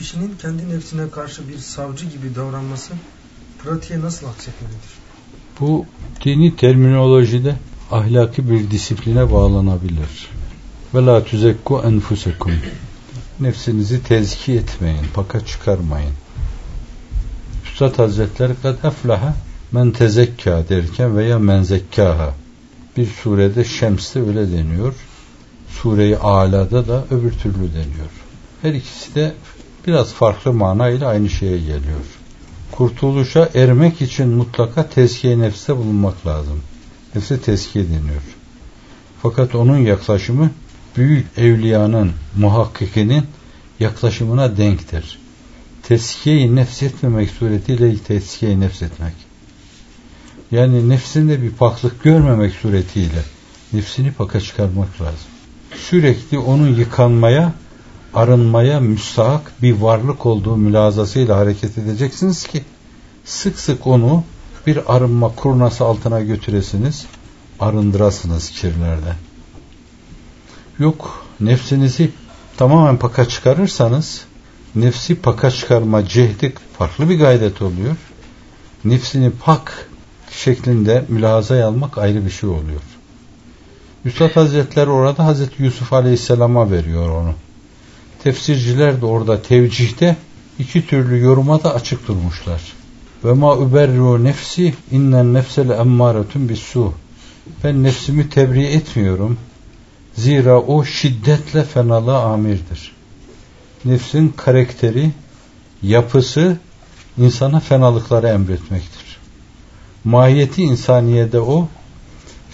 kişinin kendi nefsine karşı bir savcı gibi davranması pratiğe nasıl aksetmelidir? Bu dini terminolojide ahlaki bir disipline bağlanabilir. Ve la tüzekku enfusekum. Nefsinizi tezki etmeyin, paka çıkarmayın. Üstad Hazretleri kad eflaha men tezekka derken veya men zekkaha. Bir surede Şems'te öyle deniyor. Sure-i Ala'da da öbür türlü deniyor. Her ikisi de biraz farklı manayla aynı şeye geliyor. Kurtuluşa ermek için mutlaka tezkiye nefste bulunmak lazım. Nefse tezkiye deniyor. Fakat onun yaklaşımı büyük evliyanın, muhakkikinin yaklaşımına denktir. Teskiye-i nefs etmemek suretiyle teskiye-i nefs etmek. Yani nefsinde bir paklık görmemek suretiyle nefsini paka çıkarmak lazım. Sürekli onun yıkanmaya, arınmaya müstahak bir varlık olduğu mülazasıyla hareket edeceksiniz ki sık sık onu bir arınma kurnası altına götüresiniz, arındırasınız kirlerden. Yok, nefsinizi tamamen paka çıkarırsanız nefsi paka çıkarma cehdi farklı bir gayret oluyor. Nefsini pak şeklinde mülazaya almak ayrı bir şey oluyor. Üstad Hazretleri orada Hazreti Yusuf Aleyhisselam'a veriyor onu. Tefsirciler de orada tevcihte iki türlü yoruma da açık durmuşlar. Ve ma überru nefsi innen nefsele emmâretun bis su. Ben nefsimi tebriğ etmiyorum. Zira o şiddetle fenalığa amirdir. Nefsin karakteri, yapısı insana fenalıkları emretmektir. Mahiyeti insaniyede o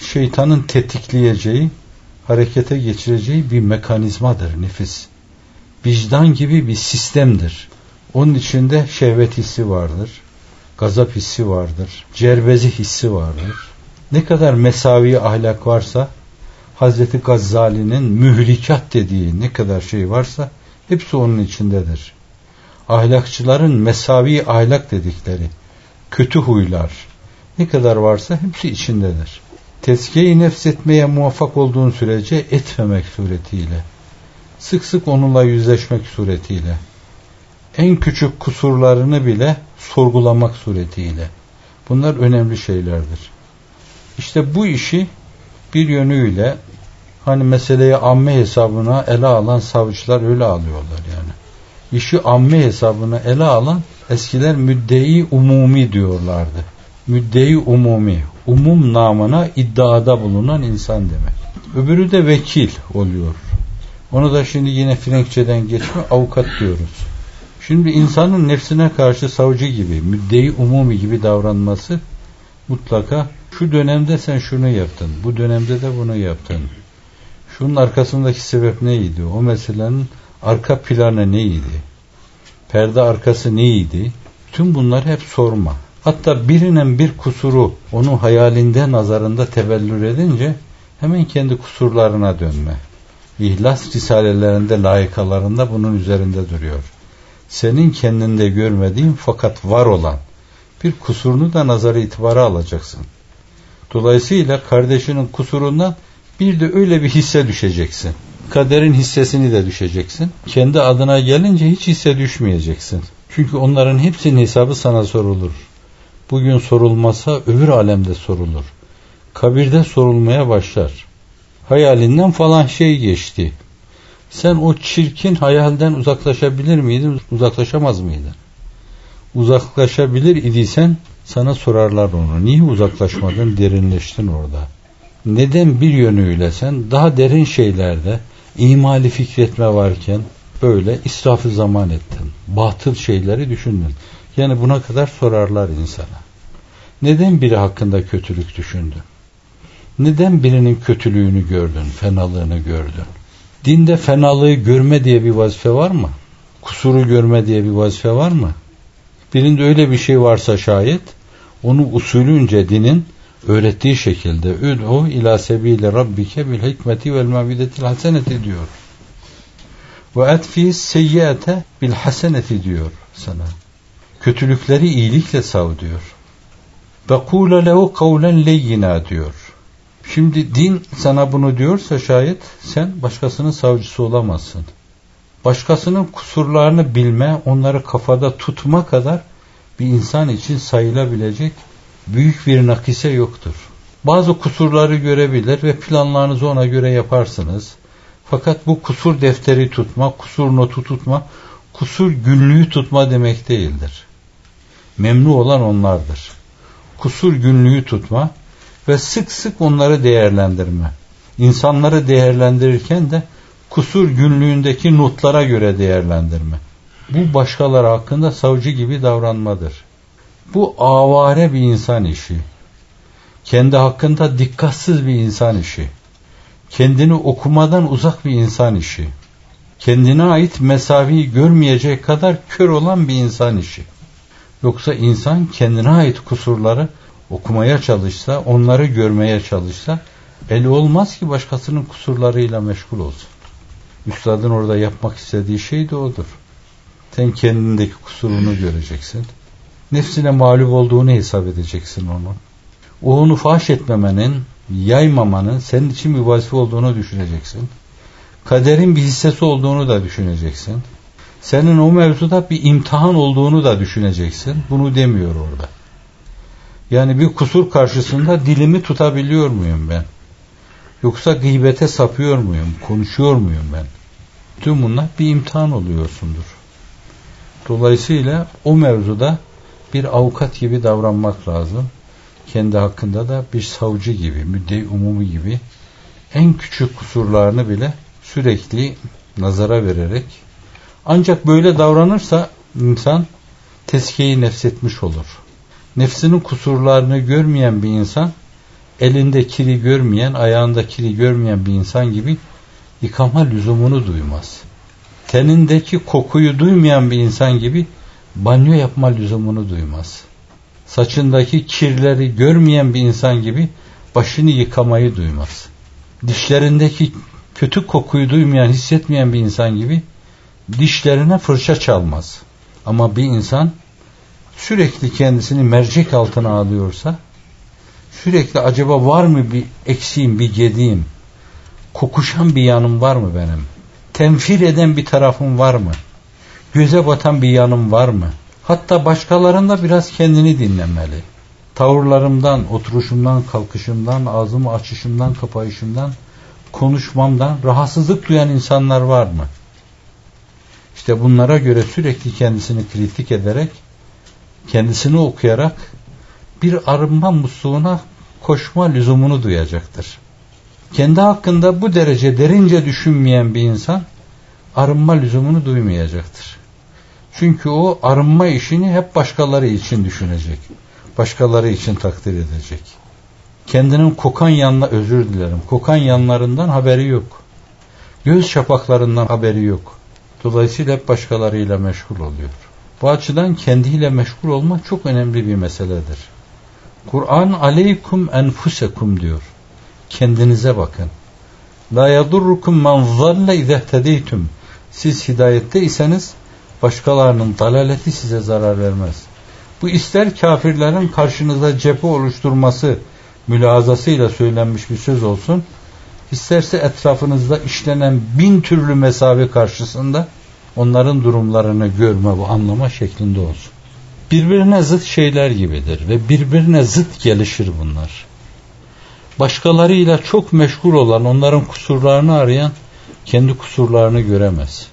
şeytanın tetikleyeceği, harekete geçireceği bir mekanizmadır nefis. Vicdan gibi bir sistemdir. Onun içinde şehvet hissi vardır, gazap hissi vardır, cerbezi hissi vardır. Ne kadar mesavi ahlak varsa, Hazreti Gazzali'nin mühlikat dediği ne kadar şey varsa, hepsi onun içindedir. Ahlakçıların mesavi ahlak dedikleri, kötü huylar, ne kadar varsa hepsi içindedir. Tezkiye-i nefs etmeye muvaffak olduğun sürece etmemek suretiyle, sık sık onunla yüzleşmek suretiyle, en küçük kusurlarını bile sorgulamak suretiyle. Bunlar önemli şeylerdir. İşte bu işi bir yönüyle hani meseleyi amme hesabına ele alan savcılar öyle alıyorlar yani. İşi amme hesabına ele alan eskiler müddei umumi diyorlardı. Müddei umumi, umum namına iddiada bulunan insan demek. Öbürü de vekil oluyor. Onu da şimdi yine Frenkçeden geçme avukat diyoruz. Şimdi insanın nefsine karşı savcı gibi, müddei umumi gibi davranması mutlaka şu dönemde sen şunu yaptın, bu dönemde de bunu yaptın. Şunun arkasındaki sebep neydi? O meselenin arka planı neydi? Perde arkası neydi? Tüm bunlar hep sorma. Hatta birinin bir kusuru onun hayalinde nazarında tebellür edince hemen kendi kusurlarına dönme. İhlas risalelerinde layıkalarında bunun üzerinde duruyor. Senin kendinde görmediğin fakat var olan bir kusurunu da nazara itibara alacaksın. Dolayısıyla kardeşinin kusurundan bir de öyle bir hisse düşeceksin. Kaderin hissesini de düşeceksin. Kendi adına gelince hiç hisse düşmeyeceksin. Çünkü onların hepsinin hesabı sana sorulur. Bugün sorulmasa öbür alemde sorulur. Kabirde sorulmaya başlar. Hayalinden falan şey geçti. Sen o çirkin hayalden uzaklaşabilir miydin, uzaklaşamaz mıydın? Uzaklaşabilir idiysen sana sorarlar onu. Niye uzaklaşmadın, derinleştin orada? Neden bir yönüyle sen daha derin şeylerde imali fikretme varken böyle israfı zaman ettin. Batıl şeyleri düşündün. Yani buna kadar sorarlar insana. Neden biri hakkında kötülük düşündün? Neden birinin kötülüğünü gördün, fenalığını gördün? Dinde fenalığı görme diye bir vazife var mı? Kusuru görme diye bir vazife var mı? Birinde öyle bir şey varsa şayet onu usulünce dinin öğrettiği şekilde üd'u ila sebile rabbike bil hikmeti vel mavidetil haseneti diyor. Ve etfi seyyate bil haseneti diyor sana. Kötülükleri iyilikle sav diyor. Ve kule lehu kavlen leyyina diyor. Şimdi din sana bunu diyorsa şayet sen başkasının savcısı olamazsın. Başkasının kusurlarını bilme, onları kafada tutma kadar bir insan için sayılabilecek büyük bir nakise yoktur. Bazı kusurları görebilir ve planlarınızı ona göre yaparsınız. Fakat bu kusur defteri tutma, kusur notu tutma, kusur günlüğü tutma demek değildir. Memnu olan onlardır. Kusur günlüğü tutma ve sık sık onları değerlendirme. İnsanları değerlendirirken de kusur günlüğündeki notlara göre değerlendirme. Bu başkaları hakkında savcı gibi davranmadır. Bu avare bir insan işi. Kendi hakkında dikkatsiz bir insan işi. Kendini okumadan uzak bir insan işi. Kendine ait mesaviyi görmeyecek kadar kör olan bir insan işi. Yoksa insan kendine ait kusurları okumaya çalışsa, onları görmeye çalışsa, eli olmaz ki başkasının kusurlarıyla meşgul olsun. Üstadın orada yapmak istediği şey de odur. Sen kendindeki kusurunu göreceksin. Nefsine mağlup olduğunu hesap edeceksin onu. O onu faş etmemenin, yaymamanın senin için bir vazife olduğunu düşüneceksin. Kaderin bir hissesi olduğunu da düşüneceksin. Senin o mevzuda bir imtihan olduğunu da düşüneceksin. Bunu demiyor orada. Yani bir kusur karşısında dilimi tutabiliyor muyum ben? Yoksa gıybete sapıyor muyum? Konuşuyor muyum ben? Tüm bunlar bir imtihan oluyorsundur. Dolayısıyla o mevzuda bir avukat gibi davranmak lazım. Kendi hakkında da bir savcı gibi, müddei umumu gibi en küçük kusurlarını bile sürekli nazara vererek ancak böyle davranırsa insan tezkiyeyi nefsetmiş olur. Nefsinin kusurlarını görmeyen bir insan elinde kiri görmeyen, ayağında kiri görmeyen bir insan gibi yıkama lüzumunu duymaz. Tenindeki kokuyu duymayan bir insan gibi banyo yapma lüzumunu duymaz. Saçındaki kirleri görmeyen bir insan gibi başını yıkamayı duymaz. Dişlerindeki kötü kokuyu duymayan, hissetmeyen bir insan gibi dişlerine fırça çalmaz. Ama bir insan sürekli kendisini mercek altına alıyorsa sürekli acaba var mı bir eksiğim, bir gediğim, kokuşan bir yanım var mı benim? Temfil eden bir tarafım var mı? Göze batan bir yanım var mı? Hatta başkalarında biraz kendini dinlemeli. Tavırlarımdan, oturuşumdan, kalkışımdan, ağzımı açışımdan, kapayışımdan, konuşmamdan rahatsızlık duyan insanlar var mı? İşte bunlara göre sürekli kendisini kritik ederek, kendisini okuyarak bir arınma musluğuna koşma lüzumunu duyacaktır. Kendi hakkında bu derece derince düşünmeyen bir insan arınma lüzumunu duymayacaktır. Çünkü o arınma işini hep başkaları için düşünecek. Başkaları için takdir edecek. Kendinin kokan yanına özür dilerim. Kokan yanlarından haberi yok. Göz şapaklarından haberi yok. Dolayısıyla hep başkalarıyla meşgul oluyor. Bu açıdan kendiyle meşgul olmak çok önemli bir meseledir. Kur'an aleykum enfusekum diyor. Kendinize bakın. La yadurrukum men zalle izehtedeytum. Siz hidayette iseniz başkalarının dalaleti size zarar vermez. Bu ister kafirlerin karşınıza cephe oluşturması mülazasıyla söylenmiş bir söz olsun, isterse etrafınızda işlenen bin türlü mesafe karşısında onların durumlarını görme bu anlama şeklinde olsun. Birbirine zıt şeyler gibidir ve birbirine zıt gelişir bunlar. Başkalarıyla çok meşgul olan, onların kusurlarını arayan kendi kusurlarını göremez.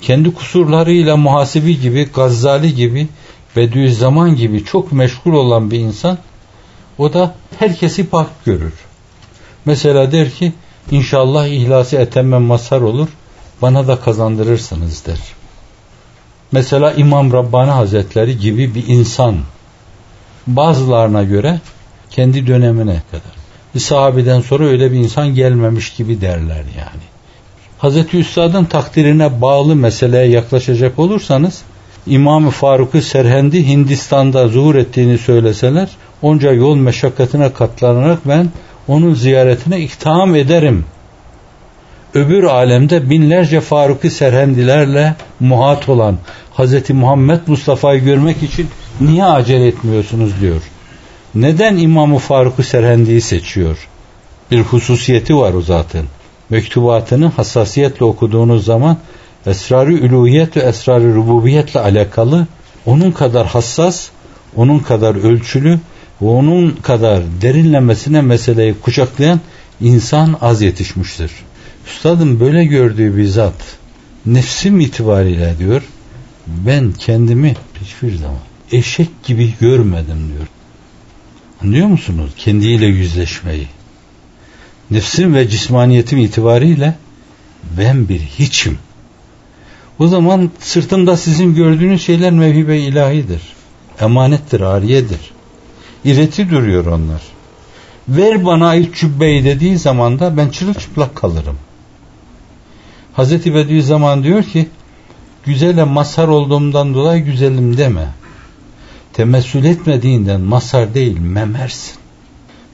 Kendi kusurlarıyla muhasibi gibi, Gazzali gibi, Bediüzzaman gibi çok meşgul olan bir insan o da herkesi pak görür. Mesela der ki inşallah ihlası etemmem mazhar olur bana da kazandırırsınız der. Mesela İmam Rabbani Hazretleri gibi bir insan bazılarına göre kendi dönemine kadar. Bir sahabeden sonra öyle bir insan gelmemiş gibi derler yani. Hazreti Üstad'ın takdirine bağlı meseleye yaklaşacak olursanız İmam-ı Faruk-ı Serhendi Hindistan'da zuhur ettiğini söyleseler onca yol meşakkatine katlanarak ben onun ziyaretine iktiham ederim öbür alemde binlerce Faruk-ı Serhendilerle muhat olan Hz. Muhammed Mustafa'yı görmek için niye acele etmiyorsunuz diyor. Neden İmam-ı Faruk-ı Serhendi'yi seçiyor? Bir hususiyeti var o zaten. Mektubatını hassasiyetle okuduğunuz zaman esrarı üluhiyet ve esrarı rububiyetle alakalı onun kadar hassas, onun kadar ölçülü ve onun kadar derinlemesine meseleyi kucaklayan insan az yetişmiştir. Üstadım böyle gördüğü bir zat nefsim itibariyle diyor ben kendimi hiçbir zaman eşek gibi görmedim diyor. Anlıyor musunuz? Kendiyle yüzleşmeyi. Nefsim ve cismaniyetim itibariyle ben bir hiçim. O zaman sırtımda sizin gördüğünüz şeyler mevhibe ilahidir. Emanettir, ariyedir. İreti duruyor onlar. Ver bana ait cübbeyi dediği zaman da ben çırılçıplak kalırım. Hazreti Bediüzzaman diyor ki güzele mazhar olduğumdan dolayı güzelim deme. Temessül etmediğinden mazhar değil memersin.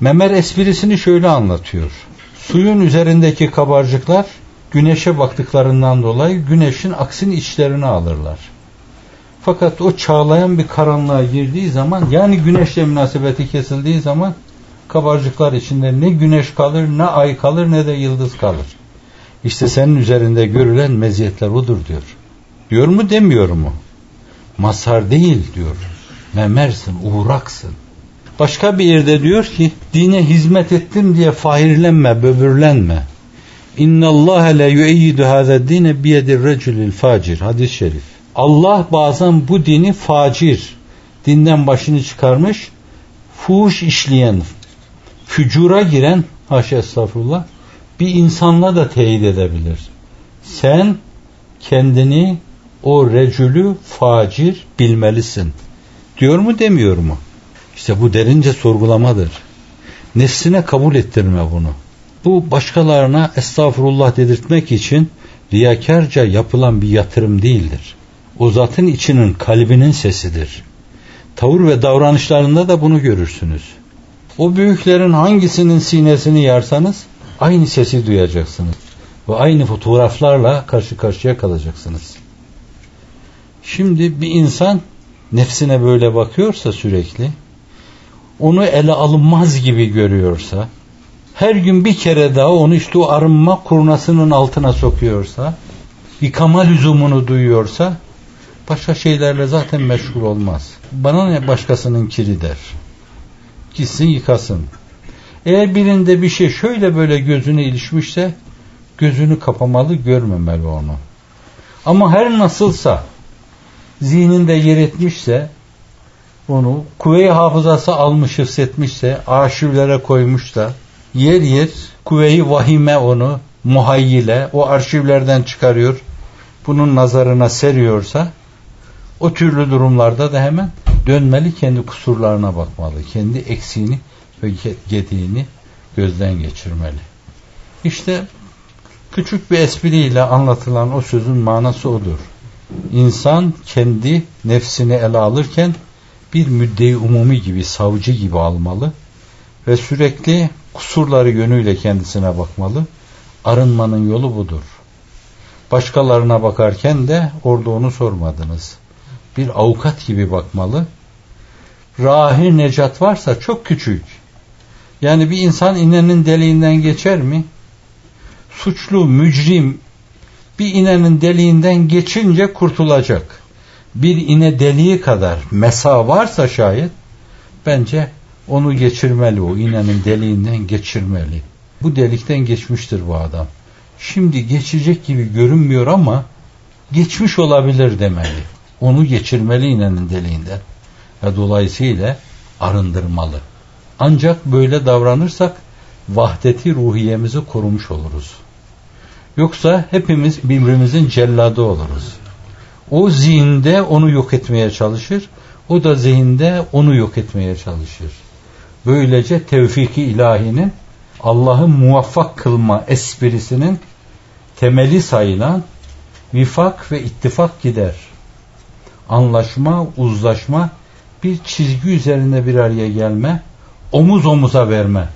Memer esprisini şöyle anlatıyor. Suyun üzerindeki kabarcıklar güneşe baktıklarından dolayı güneşin aksin içlerini alırlar. Fakat o çağlayan bir karanlığa girdiği zaman yani güneşle münasebeti kesildiği zaman kabarcıklar içinde ne güneş kalır ne ay kalır ne de yıldız kalır. İşte senin üzerinde görülen meziyetler odur diyor. Diyor mu demiyor mu? Mazhar değil diyor. Memersin, uğraksın. Başka bir yerde diyor ki dine hizmet ettim diye fahirlenme, böbürlenme. İnna Allah la yu'eyyidu hâzâ dine biyedir reculil facir. Hadis-i şerif. Allah bazen bu dini facir, dinden başını çıkarmış, fuhuş işleyen, fücura giren, haşa estağfurullah, bir insanla da teyit edebilir. Sen kendini o recülü facir bilmelisin. Diyor mu demiyor mu? İşte bu derince sorgulamadır. Nefsine kabul ettirme bunu. Bu başkalarına estağfurullah dedirtmek için riyakarca yapılan bir yatırım değildir. O zatın içinin kalbinin sesidir. Tavır ve davranışlarında da bunu görürsünüz. O büyüklerin hangisinin sinesini yarsanız aynı sesi duyacaksınız. Ve aynı fotoğraflarla karşı karşıya kalacaksınız. Şimdi bir insan nefsine böyle bakıyorsa sürekli, onu ele alınmaz gibi görüyorsa, her gün bir kere daha onu işte o arınma kurnasının altına sokuyorsa, yıkama lüzumunu duyuyorsa, başka şeylerle zaten meşgul olmaz. Bana ne başkasının kiri der. Gitsin yıkasın. Eğer birinde bir şey şöyle böyle gözüne ilişmişse, gözünü kapamalı, görmemeli onu. Ama her nasılsa, zihninde yer etmişse, onu kuvve-i hafızası almış hissetmişse, arşivlere koymuş da, yer yer kuvve-i vahime onu muhayyile o arşivlerden çıkarıyor, bunun nazarına seriyorsa, o türlü durumlarda da hemen dönmeli kendi kusurlarına bakmalı. Kendi eksiğini ve gediğini gözden geçirmeli. İşte küçük bir espriyle anlatılan o sözün manası odur. İnsan kendi nefsini ele alırken bir müddei umumi gibi, savcı gibi almalı ve sürekli kusurları yönüyle kendisine bakmalı. Arınmanın yolu budur. Başkalarına bakarken de orada onu sormadınız. Bir avukat gibi bakmalı. Rahi necat varsa çok küçük. Yani bir insan inenin deliğinden geçer mi? Suçlu, mücrim bir inenin deliğinden geçince kurtulacak. Bir ine deliği kadar mesa varsa şayet bence onu geçirmeli o inenin deliğinden geçirmeli. Bu delikten geçmiştir bu adam. Şimdi geçecek gibi görünmüyor ama geçmiş olabilir demeli. Onu geçirmeli inenin deliğinden. Ve dolayısıyla arındırmalı. Ancak böyle davranırsak vahdeti ruhiyemizi korumuş oluruz. Yoksa hepimiz birbirimizin celladı oluruz. O zihinde onu yok etmeye çalışır. O da zihinde onu yok etmeye çalışır. Böylece tevfiki ilahinin Allah'ı muvaffak kılma esprisinin temeli sayılan vifak ve ittifak gider. Anlaşma, uzlaşma, bir çizgi üzerinde bir araya gelme, omuz omuza verme,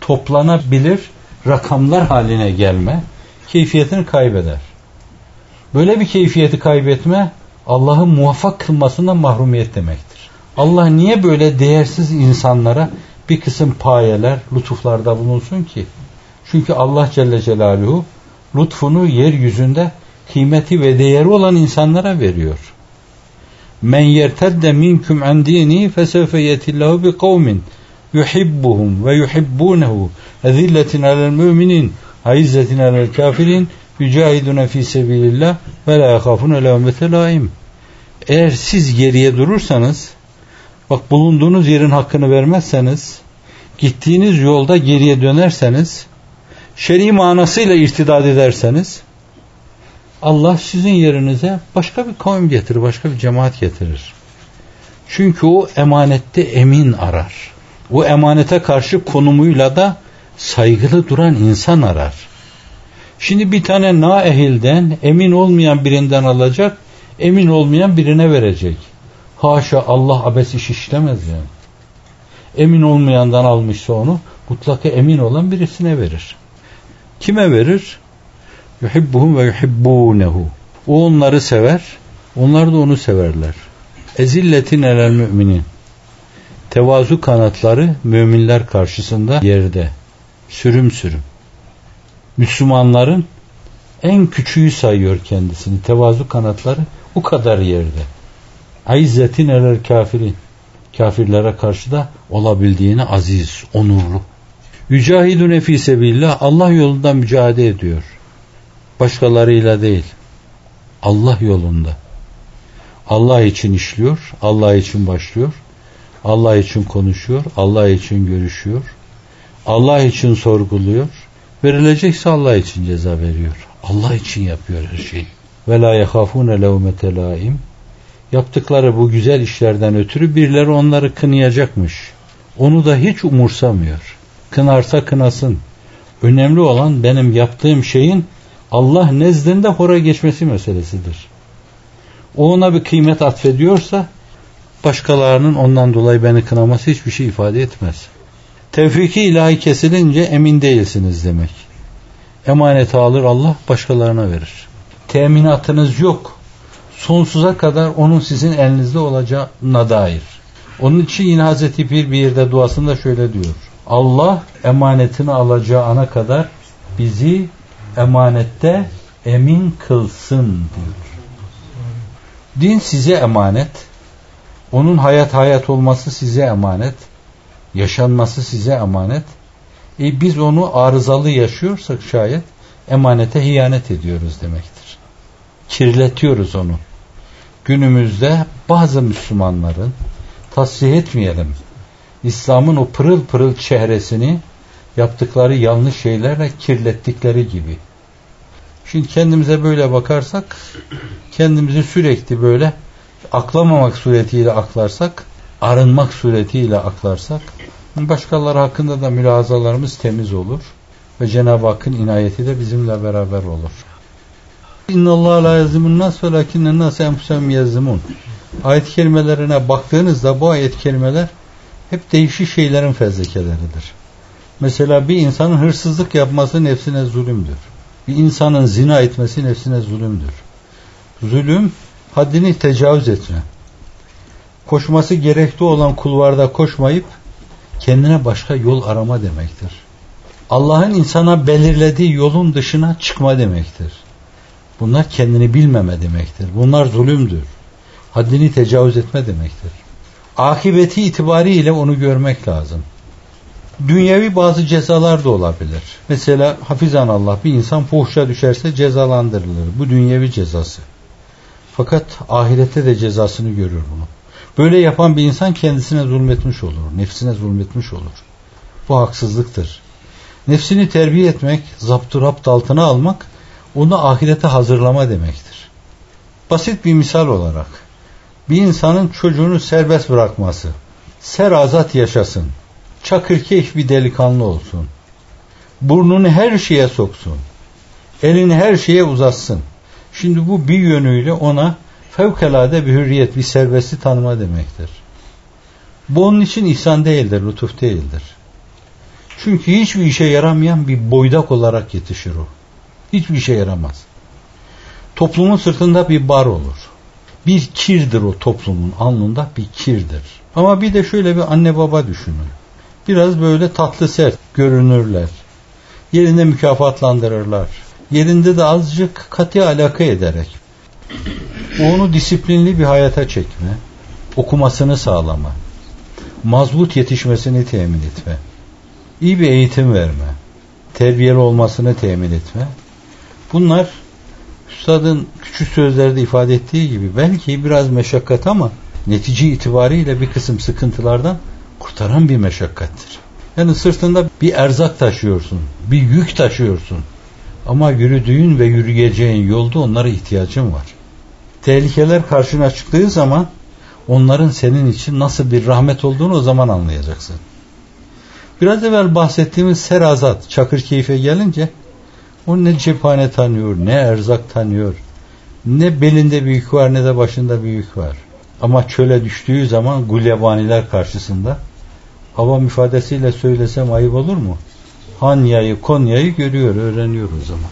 toplanabilir rakamlar haline gelme, keyfiyetini kaybeder. Böyle bir keyfiyeti kaybetme Allah'ın muvaffak kılmasından mahrumiyet demektir. Allah niye böyle değersiz insanlara bir kısım payeler, lütuflarda bulunsun ki? Çünkü Allah Celle Celaluhu lütfunu yeryüzünde kıymeti ve değeri olan insanlara veriyor. Men yertedde minkum an dini fesevfe yetillahu bi kavmin yuhibbuhum ve yuhibbunehu ezilletin alel müminin aizzetin alel kafirin yücahidune fi sebilillah ve la yakafune levmete laim. Eğer siz geriye durursanız bak bulunduğunuz yerin hakkını vermezseniz gittiğiniz yolda geriye dönerseniz şer'i manasıyla irtidad ederseniz Allah sizin yerinize başka bir kavim getirir, başka bir cemaat getirir. Çünkü o emanette emin arar. O emanete karşı konumuyla da saygılı duran insan arar. Şimdi bir tane naehilden, emin olmayan birinden alacak, emin olmayan birine verecek. Haşa Allah abes iş işlemez yani. Emin olmayandan almışsa onu mutlaka emin olan birisine verir. Kime verir? Yuhibbuhum ve yuhibbunehu. O onları sever, onlar da onu severler. Ezilletin elel müminin. Tevazu kanatları müminler karşısında yerde. Sürüm sürüm. Müslümanların en küçüğü sayıyor kendisini. Tevazu kanatları o kadar yerde. Aizzetin elel kafirin. Kafirlere karşı da olabildiğine aziz, onurlu. Yücahidune fi sebillah Allah yolunda mücadele ediyor. Başkalarıyla değil. Allah yolunda. Allah için işliyor, Allah için başlıyor, Allah için konuşuyor, Allah için görüşüyor, Allah için sorguluyor, verilecekse Allah için ceza veriyor. Allah için yapıyor her şeyi. Ve la yehafune levmete laim. Yaptıkları bu güzel işlerden ötürü birileri onları kınayacakmış. Onu da hiç umursamıyor. Kınarsa kınasın. Önemli olan benim yaptığım şeyin Allah nezdinde hora geçmesi meselesidir. O ona bir kıymet atfediyorsa başkalarının ondan dolayı beni kınaması hiçbir şey ifade etmez. Tevfiki ilahi kesilince emin değilsiniz demek. Emaneti alır Allah başkalarına verir. Teminatınız yok. Sonsuza kadar onun sizin elinizde olacağına dair. Onun için yine Hazreti Pir bir yerde duasında şöyle diyor. Allah emanetini alacağı ana kadar bizi emanette emin kılsın diyor. Din size emanet. Onun hayat hayat olması size emanet. Yaşanması size emanet. E biz onu arızalı yaşıyorsak şayet emanete hiyanet ediyoruz demektir. Kirletiyoruz onu. Günümüzde bazı Müslümanların tasvih etmeyelim. İslam'ın o pırıl pırıl çehresini yaptıkları yanlış şeylerle kirlettikleri gibi. Şimdi kendimize böyle bakarsak kendimizi sürekli böyle aklamamak suretiyle aklarsak arınmak suretiyle aklarsak başkaları hakkında da mülazalarımız temiz olur ve Cenab-ı Hakk'ın inayeti de bizimle beraber olur. İnna Allah la yazlimun nas velakinnen nas enfusem yazlimun. Ayet kelimelerine baktığınızda bu ayet kelimeler hep değişik şeylerin fezlekeleridir. Mesela bir insanın hırsızlık yapması nefsine zulümdür. Bir insanın zina etmesi nefsine zulümdür. Zulüm haddini tecavüz etme. Koşması gerekli olan kulvarda koşmayıp kendine başka yol arama demektir. Allah'ın insana belirlediği yolun dışına çıkma demektir. Bunlar kendini bilmeme demektir. Bunlar zulümdür. Haddini tecavüz etme demektir. Akibeti itibariyle onu görmek lazım. Dünyevi bazı cezalar da olabilir. Mesela hafizan Allah bir insan fuhşa düşerse cezalandırılır. Bu dünyevi cezası. Fakat ahirette de cezasını görür bunu. Böyle yapan bir insan kendisine zulmetmiş olur. Nefsine zulmetmiş olur. Bu haksızlıktır. Nefsini terbiye etmek, zaptı rapt altına almak, onu ahirete hazırlama demektir. Basit bir misal olarak, bir insanın çocuğunu serbest bırakması, serazat yaşasın, çakırkeyif bir delikanlı olsun, burnunu her şeye soksun, elini her şeye uzatsın. Şimdi bu bir yönüyle ona fevkalade bir hürriyet, bir serbestli tanıma demektir. Bu onun için ihsan değildir, lütuf değildir. Çünkü hiçbir işe yaramayan bir boydak olarak yetişir o. Hiçbir işe yaramaz. Toplumun sırtında bir bar olur. Bir kirdir o toplumun alnında bir kirdir. Ama bir de şöyle bir anne baba düşünün. Biraz böyle tatlı sert görünürler. Yerinde mükafatlandırırlar. Yerinde de azıcık katı alaka ederek onu disiplinli bir hayata çekme, okumasını sağlama, mazbut yetişmesini temin etme, iyi bir eğitim verme, terbiyeli olmasını temin etme. Bunlar Üstadın küçük sözlerde ifade ettiği gibi belki biraz meşakkat ama netice itibariyle bir kısım sıkıntılardan kurtaran bir meşakkattir. Yani sırtında bir erzak taşıyorsun, bir yük taşıyorsun. Ama yürüdüğün ve yürüyeceğin yolda onlara ihtiyacın var. Tehlikeler karşına çıktığı zaman onların senin için nasıl bir rahmet olduğunu o zaman anlayacaksın. Biraz evvel bahsettiğimiz serazat, çakır keyfe gelince o ne cephane tanıyor, ne erzak tanıyor, ne belinde büyük var ne de başında büyük var. Ama çöle düştüğü zaman gulyabaniler karşısında avam ifadesiyle söylesem ayıp olur mu? Hanya'yı, Konya'yı görüyor, öğreniyor o zaman.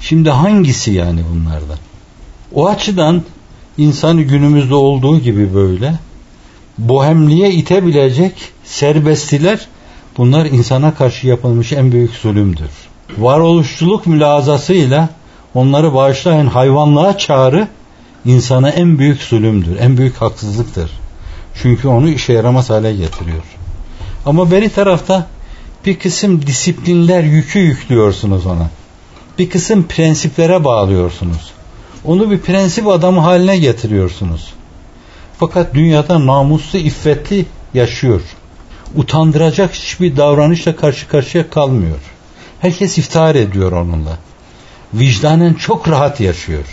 Şimdi hangisi yani bunlardan? O açıdan insanı günümüzde olduğu gibi böyle bohemliğe itebilecek serbestiler bunlar insana karşı yapılmış en büyük zulümdür. Varoluşçuluk mülazasıyla onları bağışlayan hayvanlığa çağrı insana en büyük zulümdür, en büyük haksızlıktır. Çünkü onu işe yaramaz hale getiriyor. Ama beri tarafta bir kısım disiplinler yükü yüklüyorsunuz ona. Bir kısım prensiplere bağlıyorsunuz. Onu bir prensip adamı haline getiriyorsunuz. Fakat dünyada namuslu, iffetli yaşıyor. Utandıracak hiçbir davranışla karşı karşıya kalmıyor. Herkes iftihar ediyor onunla. Vicdanen çok rahat yaşıyor.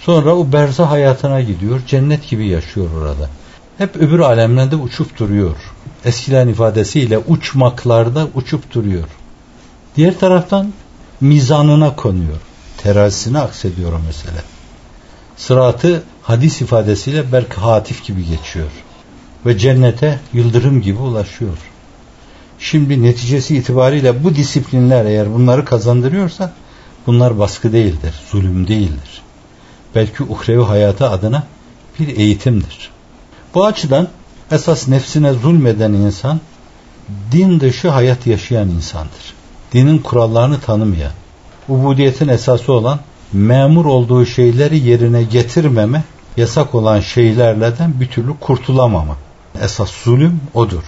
Sonra o berza hayatına gidiyor. Cennet gibi yaşıyor orada. Hep öbür alemlerde uçup duruyor. Eskilerin ifadesiyle uçmaklarda uçup duruyor. Diğer taraftan mizanına konuyor. Terazisine aksediyor o mesele. Sıratı hadis ifadesiyle belki hatif gibi geçiyor. Ve cennete yıldırım gibi ulaşıyor. Şimdi neticesi itibariyle bu disiplinler eğer bunları kazandırıyorsa bunlar baskı değildir, zulüm değildir. Belki uhrevi hayatı adına bir eğitimdir. Bu açıdan esas nefsine zulmeden insan din dışı hayat yaşayan insandır. Dinin kurallarını tanımayan, ubudiyetin esası olan memur olduğu şeyleri yerine getirmeme, yasak olan şeylerden bir türlü kurtulamama. Esas zulüm odur.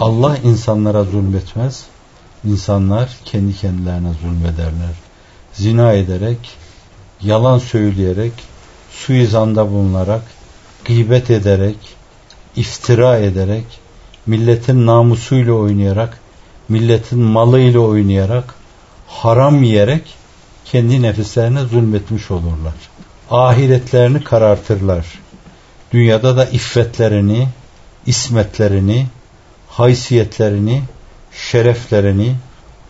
Allah insanlara zulmetmez. İnsanlar kendi kendilerine zulmederler. Zina ederek, yalan söyleyerek, suizanda bulunarak, gıybet ederek, iftira ederek, milletin namusuyla oynayarak, milletin malıyla oynayarak, haram yiyerek kendi nefislerine zulmetmiş olurlar. Ahiretlerini karartırlar. Dünyada da iffetlerini, ismetlerini, haysiyetlerini, şereflerini,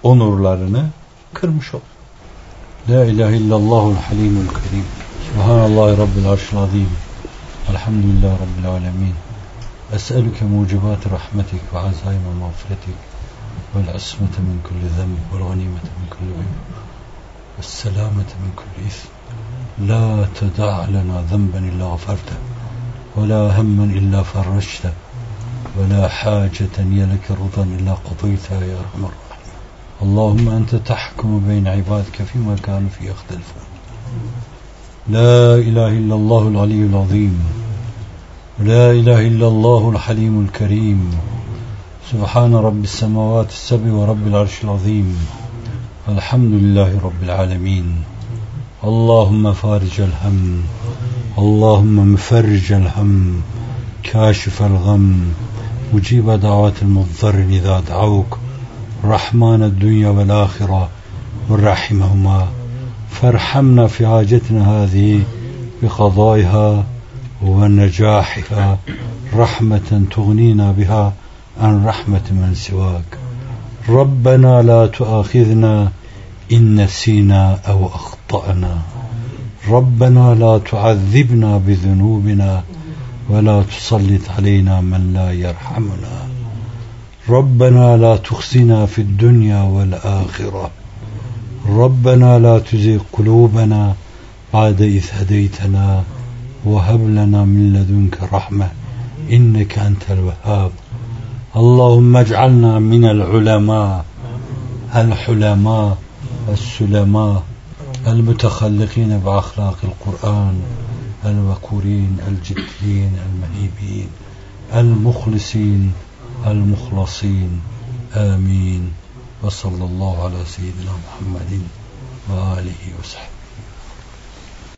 onurlarını kırmış olur. La ilahe illallahul halimul kerim. Subhanallahi rabbil arşil azim. Elhamdülillah rabbil alemin. أسألك موجبات رحمتك وعزائم مغفرتك والعصمة من كل ذنب والغنيمة من كل عيب والسلامة من كل إثم. لا تدع لنا ذنبا إلا غفرته ولا هما إلا فرجته ولا حاجة هي لك رضا إلا قضيتها يا أرحم الراحمين. اللهم أنت تحكم بين عبادك فيما كانوا فيه يختلفون. لا إله إلا الله العلي العظيم. لا إله إلا الله الحليم الكريم. سبحان رب السماوات السبع ورب العرش العظيم. الحمد لله رب العالمين. اللهم فارج الهم. اللهم مفرج الهم. كاشف الغم. مجيب دعوات المضطر إذا دعوك. رحمن الدنيا والآخرة والرحمهما فارحمنا في حاجتنا هذه بقضائها ونجاحها رحمة تغنينا بها عن رحمة من سواك. ربنا لا تؤاخذنا إن نسينا أو أخطأنا. ربنا لا تعذبنا بذنوبنا ولا تسلط علينا من لا يرحمنا. ربنا لا تخزنا في الدنيا والآخرة. ربنا لا تزغ قلوبنا بعد إذ هديتنا. وهب لنا من لدنك رحمة إنك أنت الوهاب. اللهم اجعلنا من العلماء الحلماء السلماء المتخلقين بأخلاق القرآن الوكورين الجديين المهيبين المخلصين المخلصين. آمين. وصلى الله على سيدنا محمد وآله وصحبه.